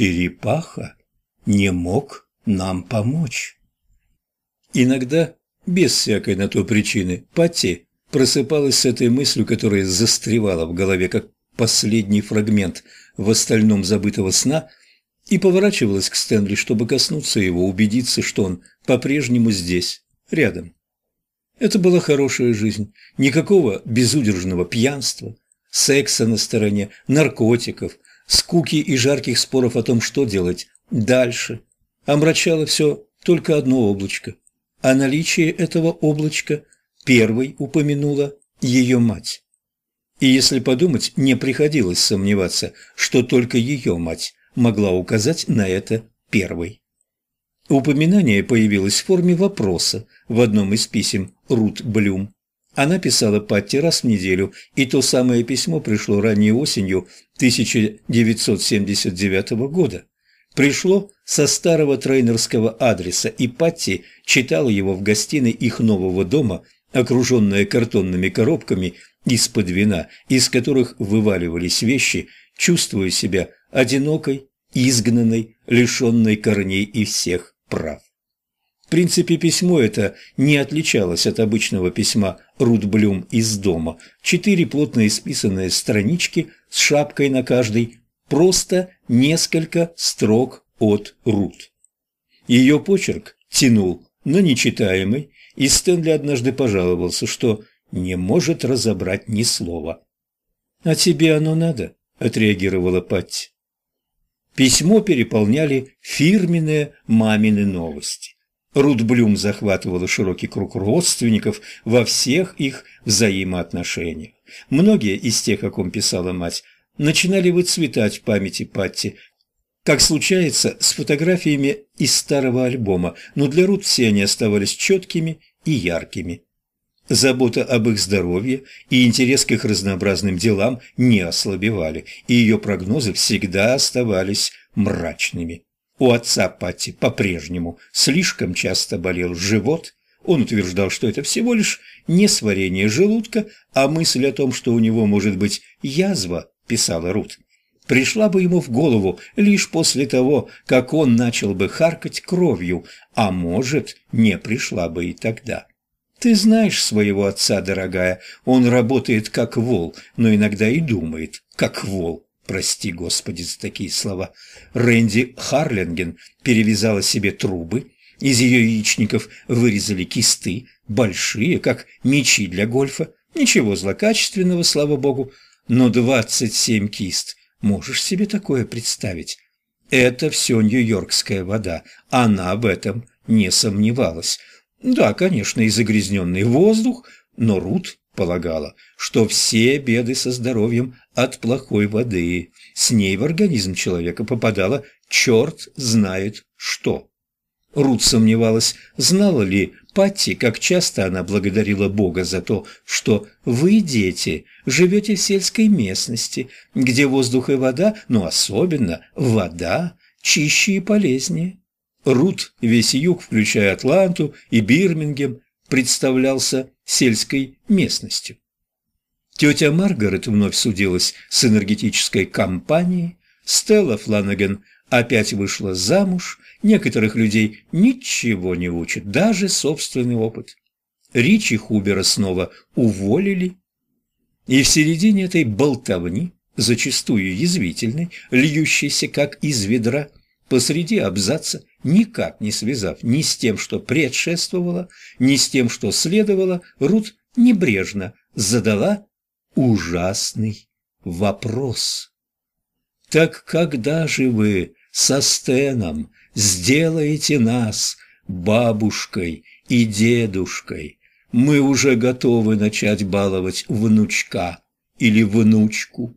черепаха не мог нам помочь. Иногда, без всякой на то причины, Патти просыпалась с этой мыслью, которая застревала в голове, как последний фрагмент в остальном забытого сна, и поворачивалась к Стэнли, чтобы коснуться его, убедиться, что он по-прежнему здесь, рядом. Это была хорошая жизнь, никакого безудержного пьянства, секса на стороне, наркотиков, скуки и жарких споров о том, что делать дальше. Омрачало все только одно облачко, а наличие этого облачка первой упомянула ее мать. И если подумать, не приходилось сомневаться, что только ее мать могла указать на это первой. Упоминание появилось в форме вопроса в одном из писем Рут Блюм. Она писала Патти раз в неделю, и то самое письмо пришло ранней осенью 1979 года. Пришло со старого трейнерского адреса, и Патти читала его в гостиной их нового дома, окруженная картонными коробками из-под вина, из которых вываливались вещи, чувствуя себя одинокой, изгнанной, лишенной корней и всех прав. В принципе, письмо это не отличалось от обычного письма Рут Блюм из дома. Четыре плотно исписанные странички с шапкой на каждой, просто несколько строк от Рут. Ее почерк тянул на нечитаемый, и Стэнли однажды пожаловался, что не может разобрать ни слова. «А тебе оно надо?» – отреагировала Патти. Письмо переполняли фирменные мамины новости. Рут Блюм захватывала широкий круг родственников во всех их взаимоотношениях. Многие из тех, о ком писала мать, начинали выцветать в памяти Патти, как случается с фотографиями из старого альбома, но для Рут все они оставались четкими и яркими. Забота об их здоровье и интерес к их разнообразным делам не ослабевали, и ее прогнозы всегда оставались мрачными. У отца Пати по-прежнему слишком часто болел живот, он утверждал, что это всего лишь не сварение желудка, а мысль о том, что у него может быть язва, писала Рут, пришла бы ему в голову лишь после того, как он начал бы харкать кровью, а может, не пришла бы и тогда. Ты знаешь своего отца, дорогая, он работает как вол, но иногда и думает как вол. Прости, Господи, за такие слова. Рэнди Харлинген перевязала себе трубы, из ее яичников вырезали кисты, большие, как мечи для гольфа. Ничего злокачественного, слава богу, но двадцать семь кист. Можешь себе такое представить? Это все нью-йоркская вода, она в этом не сомневалась. Да, конечно, и загрязненный воздух, но Рут полагала, что все беды со здоровьем от плохой воды. С ней в организм человека попадало черт знает что. Рут сомневалась, знала ли Патти, как часто она благодарила Бога за то, что вы, дети, живете в сельской местности, где воздух и вода, но особенно вода, чище и полезнее. Рут, весь юг, включая Атланту и Бирмингем, представлялся сельской местностью. Тетя Маргарет вновь судилась с энергетической компанией, Стелла Фланаган опять вышла замуж, некоторых людей ничего не учат, даже собственный опыт. Ричи Хубера снова уволили, и в середине этой болтовни, зачастую язвительной, льющейся как из ведра, посреди абзаца, никак не связав ни с тем, что предшествовало, ни с тем, что следовало, Рут небрежно задала ужасный вопрос. «Так когда же вы со Стеном сделаете нас бабушкой и дедушкой? Мы уже готовы начать баловать внучка или внучку».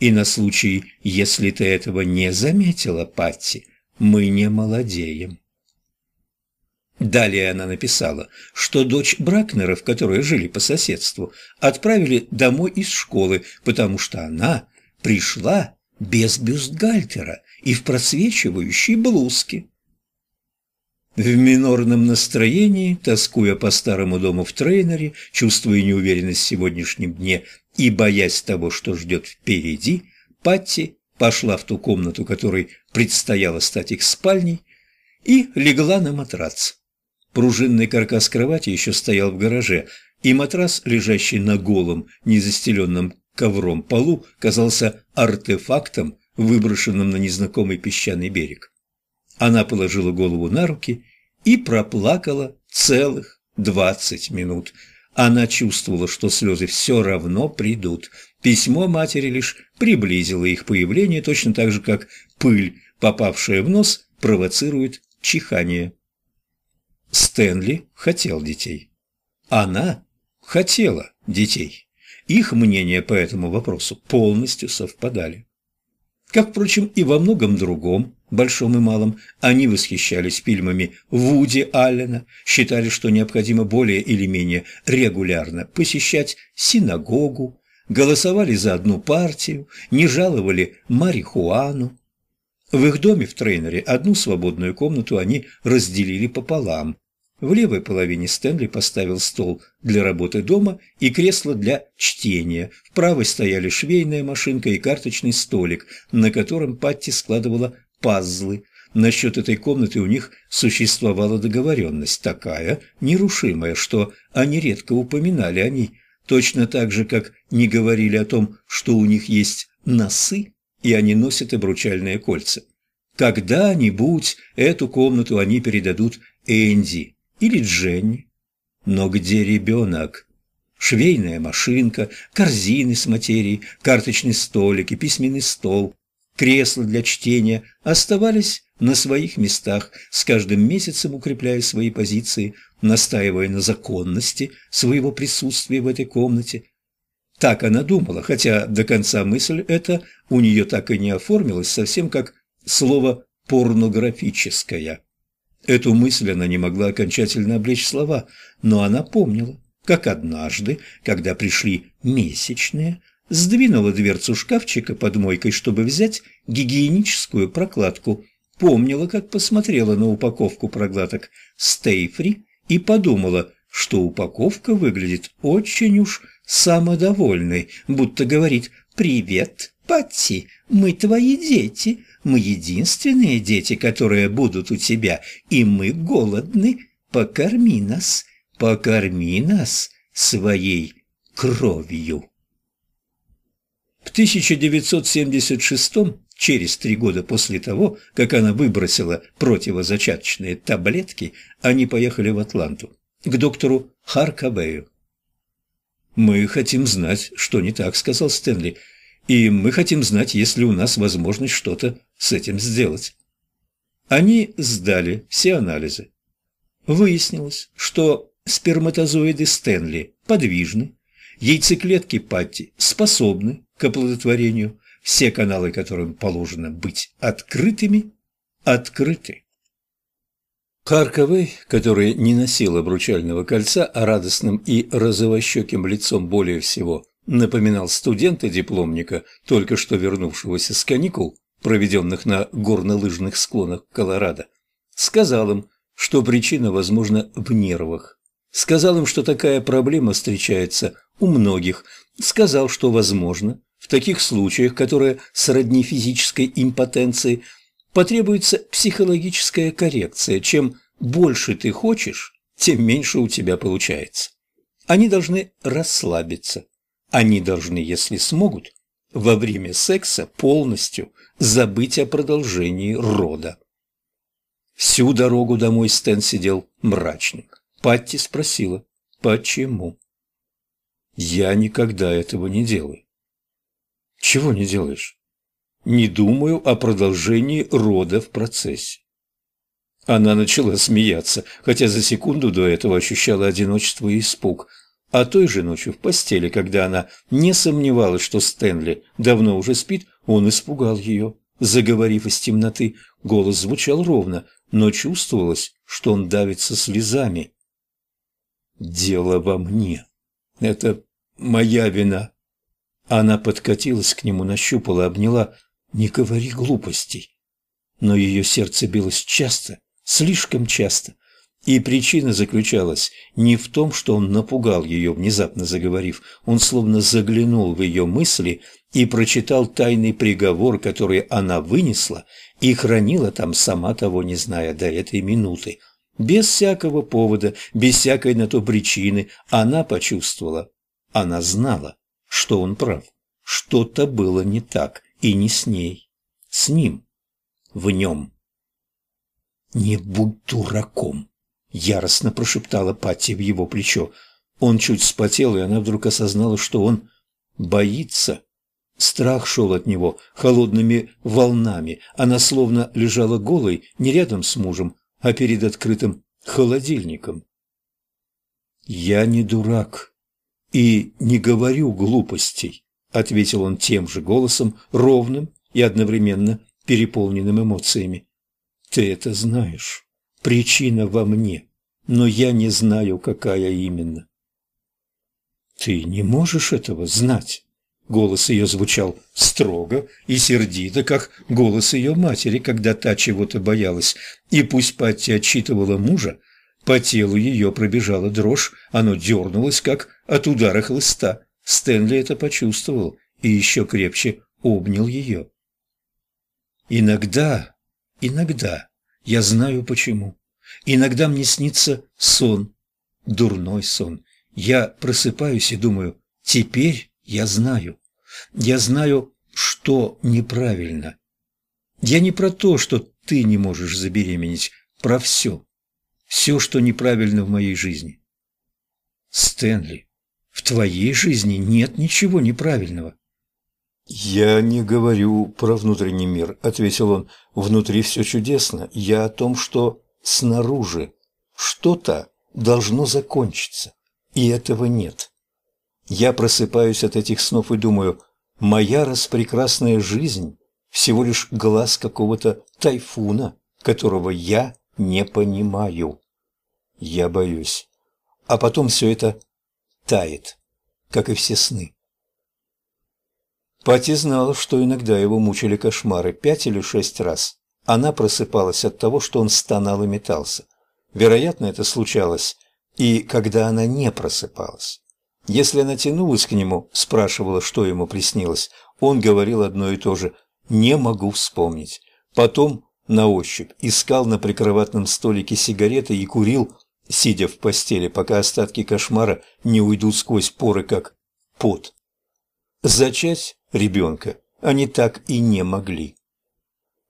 И на случай, если ты этого не заметила, Патти, мы не молодеем. Далее она написала, что дочь Бракнеров, которые жили по соседству, отправили домой из школы, потому что она пришла без бюстгальтера и в просвечивающей блузке. В минорном настроении, тоскуя по старому дому в трейнере, чувствуя неуверенность в сегодняшнем дне и боясь того, что ждет впереди, Патти пошла в ту комнату, которой предстояло стать их спальней, и легла на матрац. Пружинный каркас кровати еще стоял в гараже, и матрас, лежащий на голом, незастеленном ковром полу, казался артефактом, выброшенным на незнакомый песчаный берег. Она положила голову на руки и проплакала целых двадцать минут. Она чувствовала, что слезы все равно придут. Письмо матери лишь приблизило их появление, точно так же, как пыль, попавшая в нос, провоцирует чихание. Стэнли хотел детей. Она хотела детей. Их мнения по этому вопросу полностью совпадали. Как, впрочем, и во многом другом, большом и малом, они восхищались фильмами Вуди Аллена, считали, что необходимо более или менее регулярно посещать синагогу, голосовали за одну партию, не жаловали марихуану. В их доме в трейнере одну свободную комнату они разделили пополам. В левой половине Стэнли поставил стол для работы дома и кресло для чтения. В правой стояли швейная машинка и карточный столик, на котором Патти складывала пазлы. Насчет этой комнаты у них существовала договоренность такая, нерушимая, что они редко упоминали о ней, точно так же, как не говорили о том, что у них есть носы, и они носят обручальные кольца. Когда-нибудь эту комнату они передадут Энди, или Дженни. Но где ребенок? Швейная машинка, корзины с материей, карточный столик и письменный стол, кресла для чтения оставались на своих местах, с каждым месяцем укрепляя свои позиции, настаивая на законности своего присутствия в этой комнате. Так она думала, хотя до конца мысль эта у нее так и не оформилась, совсем как слово «порнографическая». Эту мысль она не могла окончательно облечь слова, но она помнила, как однажды, когда пришли месячные, сдвинула дверцу шкафчика под мойкой, чтобы взять гигиеническую прокладку. Помнила, как посмотрела на упаковку прокладок Стейфри и подумала, что упаковка выглядит очень уж самодовольной, будто говорит «Привет, Патти, мы твои дети, мы единственные дети, которые будут у тебя, и мы голодны. Покорми нас, покорми нас своей кровью. В 1976 через три года после того, как она выбросила противозачаточные таблетки, они поехали в Атланту, к доктору Харкавею. «Мы хотим знать, что не так», — сказал Стэнли. И мы хотим знать, есть ли у нас возможность что-то с этим сделать. Они сдали все анализы. Выяснилось, что сперматозоиды Стэнли подвижны, яйцеклетки Патти способны к оплодотворению, все каналы, которым положено быть открытыми, открыты. Харковой, который не носил обручального кольца, а радостным и розовощеким лицом более всего напоминал студента-дипломника, только что вернувшегося с каникул, проведенных на горнолыжных склонах Колорадо. Сказал им, что причина, возможно, в нервах. Сказал им, что такая проблема встречается у многих. Сказал, что, возможно, в таких случаях, которые сродни физической импотенции, потребуется психологическая коррекция. Чем больше ты хочешь, тем меньше у тебя получается. Они должны расслабиться, они должны, если смогут, во время секса полностью забыть о продолжении рода. Всю дорогу домой Стэн сидел мрачный. Патти спросила, почему? Я никогда этого не делаю. Чего не делаешь? Не думаю о продолжении рода в процессе. Она начала смеяться, хотя за секунду до этого ощущала одиночество и испуг – а той же ночью в постели, когда она не сомневалась, что Стэнли давно уже спит, он испугал ее. Заговорив из темноты, голос звучал ровно, но чувствовалось, что он давится слезами. «Дело во мне. Это моя вина». Она подкатилась к нему, нащупала, обняла. «Не говори глупостей». Но ее сердце билось часто, слишком часто. И причина заключалась не в том, что он напугал ее, внезапно заговорив. Он словно заглянул в ее мысли и прочитал тайный приговор, который она вынесла и хранила там, сама того не зная до этой минуты. Без всякого повода, без всякой на то причины она почувствовала, она знала, что он прав. Что-то было не так, и не с ней, с ним, в нем. «Не будь дураком!» Яростно прошептала Патти в его плечо. Он чуть вспотел, и она вдруг осознала, что он боится. Страх шел от него холодными волнами. Она словно лежала голой, не рядом с мужем, а перед открытым холодильником. «Я не дурак и не говорю глупостей», — ответил он тем же голосом, ровным и одновременно переполненным эмоциями. «Ты это знаешь». Причина во мне, но я не знаю, какая именно. Ты не можешь этого знать. Голос ее звучал строго и сердито, как голос ее матери, когда та чего-то боялась. И пусть Патти отчитывала мужа, по телу ее пробежала дрожь, оно дернулось, как от удара хлыста. Стэнли это почувствовал и еще крепче обнял ее. Иногда, иногда я знаю почему. Иногда мне снится сон, дурной сон. Я просыпаюсь и думаю, теперь я знаю. Я знаю, что неправильно. Я не про то, что ты не можешь забеременеть, про все. Все, что неправильно в моей жизни. Стэнли, в твоей жизни нет ничего неправильного. «Я не говорю про внутренний мир», — ответил он. «Внутри все чудесно. Я о том, что снаружи. Что-то должно закончиться, и этого нет. Я просыпаюсь от этих снов и думаю, моя распрекрасная жизнь всего лишь глаз какого-то тайфуна, которого я не понимаю. Я боюсь. А потом все это тает, как и все сны. Пати знала, что иногда его мучили кошмары пять или шесть раз. Она просыпалась от того, что он стонал и метался. Вероятно, это случалось и когда она не просыпалась. Если она тянулась к нему, спрашивала, что ему приснилось, он говорил одно и то же «не могу вспомнить». Потом на ощупь искал на прикроватном столике сигареты и курил, сидя в постели, пока остатки кошмара не уйдут сквозь поры, как пот. Зачать ребенка они так и не могли.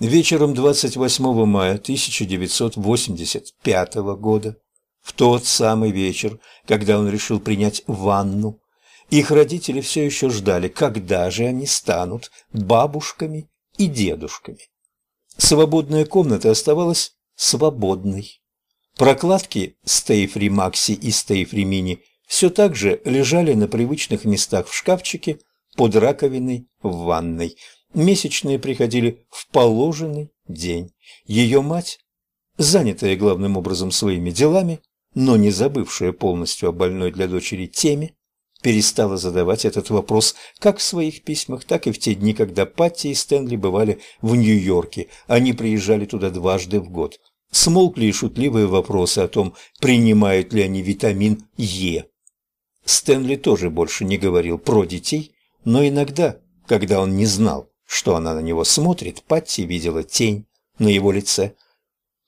Вечером 28 мая 1985 года, в тот самый вечер, когда он решил принять ванну, их родители все еще ждали, когда же они станут бабушками и дедушками. Свободная комната оставалась свободной. Прокладки Стейфри Макси и Стейфри Мини все так же лежали на привычных местах в шкафчике под раковиной в ванной. Месячные приходили в положенный день. Ее мать, занятая главным образом своими делами, но не забывшая полностью о больной для дочери теме, перестала задавать этот вопрос как в своих письмах, так и в те дни, когда Патти и Стэнли бывали в Нью-Йорке. Они приезжали туда дважды в год. Смолкли и шутливые вопросы о том, принимают ли они витамин Е. Стэнли тоже больше не говорил про детей, но иногда, когда он не знал, что она на него смотрит, Патти видела тень на его лице.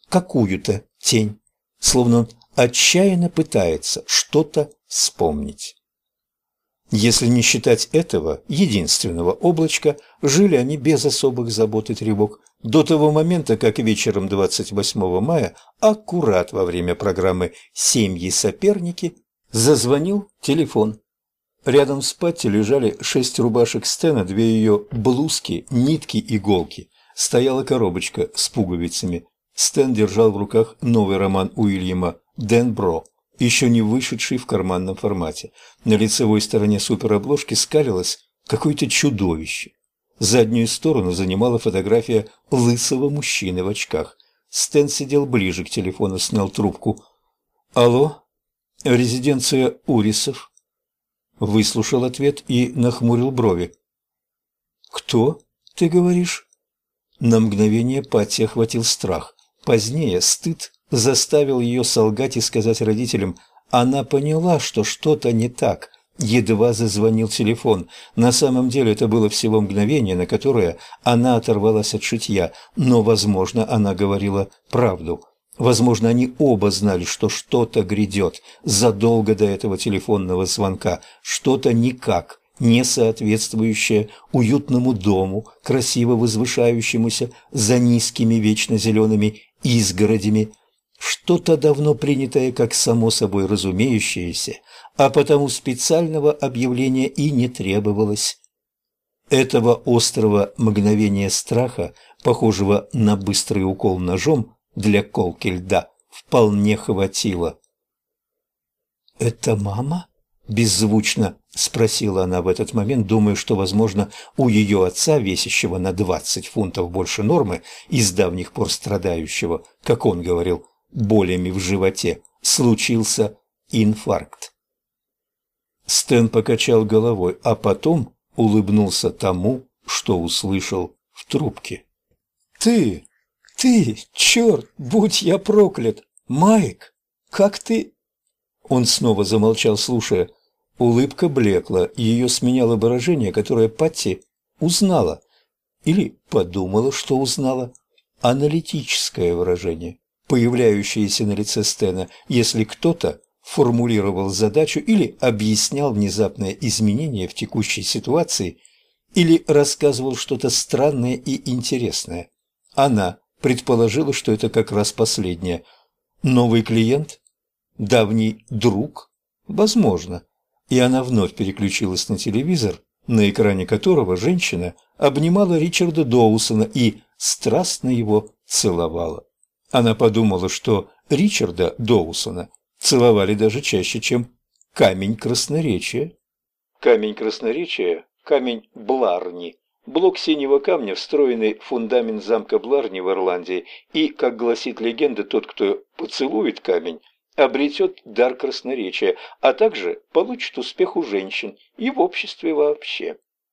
Какую-то тень, словно он отчаянно пытается что-то вспомнить. Если не считать этого единственного облачка, жили они без особых забот и тревог до того момента, как вечером 28 мая, аккурат во время программы «Семьи-соперники», зазвонил телефон. Рядом с Патти лежали шесть рубашек Стена, две ее блузки, нитки, иголки. Стояла коробочка с пуговицами. Стэн держал в руках новый роман Уильяма «Дэн Бро», еще не вышедший в карманном формате. На лицевой стороне суперобложки скалилось какое-то чудовище. Заднюю сторону занимала фотография лысого мужчины в очках. Стэн сидел ближе к телефону, снял трубку. «Алло? Резиденция Урисов?» Выслушал ответ и нахмурил брови. «Кто, ты говоришь?» На мгновение Патти охватил страх. Позднее стыд заставил ее солгать и сказать родителям, она поняла, что что-то не так. Едва зазвонил телефон. На самом деле это было всего мгновение, на которое она оторвалась от шитья, но, возможно, она говорила правду. Возможно, они оба знали, что что-то грядет задолго до этого телефонного звонка, что-то никак не соответствующее уютному дому, красиво возвышающемуся за низкими вечно зелеными изгородями, что-то давно принятое как само собой разумеющееся, а потому специального объявления и не требовалось. Этого острого мгновения страха, похожего на быстрый укол ножом для колки льда, вполне хватило. «Это мама?» – беззвучно спросила она в этот момент, думая, что, возможно, у ее отца, весящего на двадцать фунтов больше нормы, из давних пор страдающего, как он говорил, болями в животе, случился инфаркт. Стэн покачал головой, а потом улыбнулся тому, что услышал в трубке. «Ты! Ты! Черт! Будь я проклят! Майк! Как ты...» Он снова замолчал, слушая. Улыбка блекла, ее сменяло выражение, которое Патти узнала. Или подумала, что узнала. Аналитическое выражение появляющиеся на лице Стена, если кто-то формулировал задачу или объяснял внезапное изменение в текущей ситуации или рассказывал что-то странное и интересное. Она предположила, что это как раз последнее. Новый клиент? Давний друг? Возможно. И она вновь переключилась на телевизор, на экране которого женщина обнимала Ричарда Доусона и страстно его целовала. Она подумала, что Ричарда Доусона целовали даже чаще, чем камень красноречия. Камень красноречия – камень Бларни, блок синего камня, встроенный в фундамент замка Бларни в Ирландии, и, как гласит легенда, тот, кто поцелует камень, обретет дар красноречия, а также получит успех у женщин и в обществе вообще.